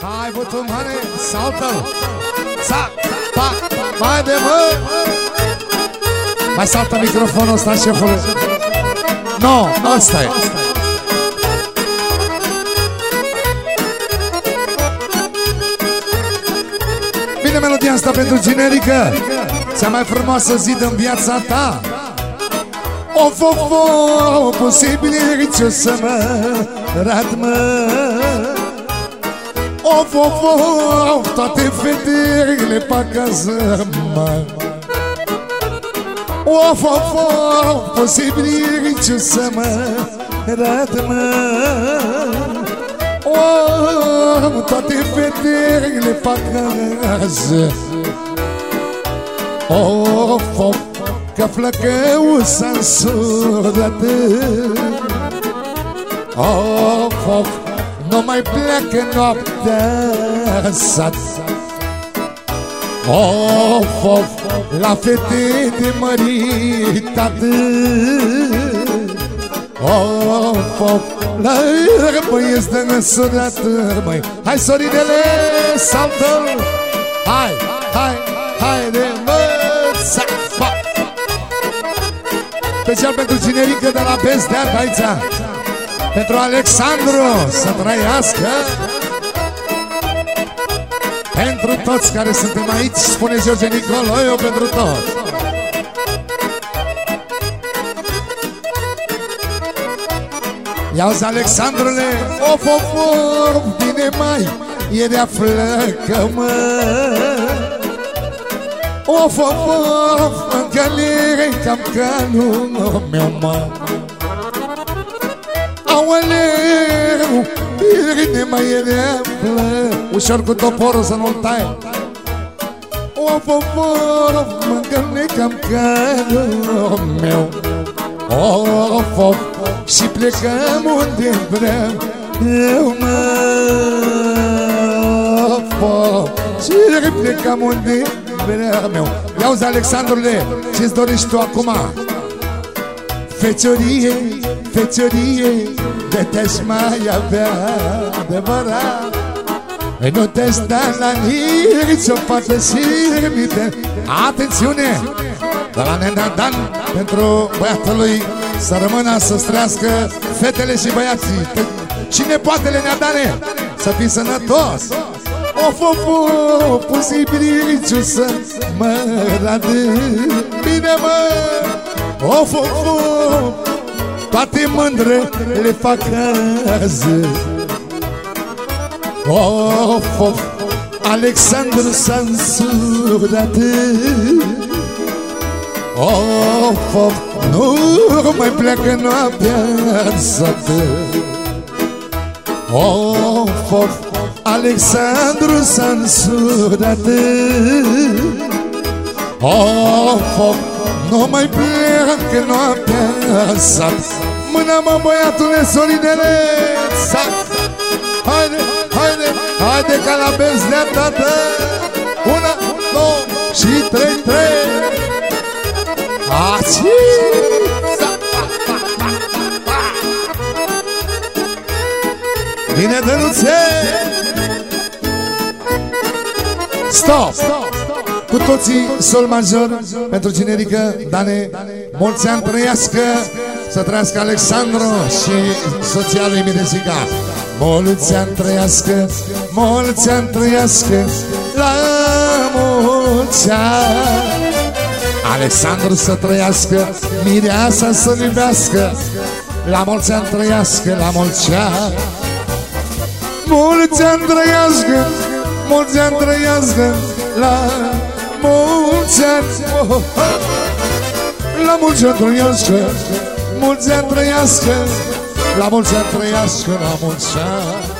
Hai, bătul mare, saltă-l Sa, pa, mai de mă Mai saltă microfonul ăsta, șefule. No, ăsta e. Bine melodia asta pentru generică. Cea mai frumoasă zi din viața ta. Of, of, of, posibil ce să mă rat, mă Of, of, of, toate fetele pe acasă, mă Of, of, of, posibil ce să mă rat, mă Of, toate fetele pe acasă Of, of, Că flăcău s-a însurat Of, of, nu mai pleacă noaptea în sat Of, of, la fete de măritat Of, of, la băieți de năsurat Măi, hai sorinele, saltă Hai, hai, hai de măța Special pentru cinerică de la Bestean aici Pentru Alexandru Să trăiască. Pentru toți care suntem aici Spune George Nicoloiu pentru toți. Ia-ți Alexandrule Of, of, of, bine mai E de află că mă. Of, of, of, încălire cam calul meu, mă Aoleu, bine mai e de află Ușor cu toporul să nu-l tai Of, of, of, mă încălire cam calul meu. Of, of, și plecăm unde vreau eu, mă. Of, of, și plecăm unde vreau meu Ia-uzi, Alexandrule, ce-ți dorești tu acum? Feciorie, feciorie, de te-aș mai avea adevărat. Ei nu te sta la nici o fată și Atențiune! De la Nena Dan pentru băiatul lui să rămână să strească fetele și băiații. Și nepoatele Neadane să fii sănătos. Of, of, of, posibiliciu să mă rade Bine mă, of, of, of Toate mândre le fac azi. Of, of, Alexandru s-a însurat Of, of, nu mai pleacă noaptea în sat. Of, of, Alexandru s-a însurat Of, of, nu mai pleacă noaptea în sat Mâna mă băiatule Sorinele Sac. Haide, haide, haide ca la beznea tată Una, două și trei, trei. Aci. Bine, Dănuțe! Stop! Cu toții sol major pentru generică Dane, mulți ani trăiască Să trăiască Alexandru și soția lui Mirezica. Mulți ani trăiască, mulți ani trăiască La mulți ani. Alexandru să trăiască, Mireasa să iubească La mulți ani trăiască, la mulți ani. Mulți ani trăiască, mulți ani trăiască La mulți ani oh, oh. La mulți ani trăiască, mulți ani trăiască La mulți ani trăiască, la mulți ani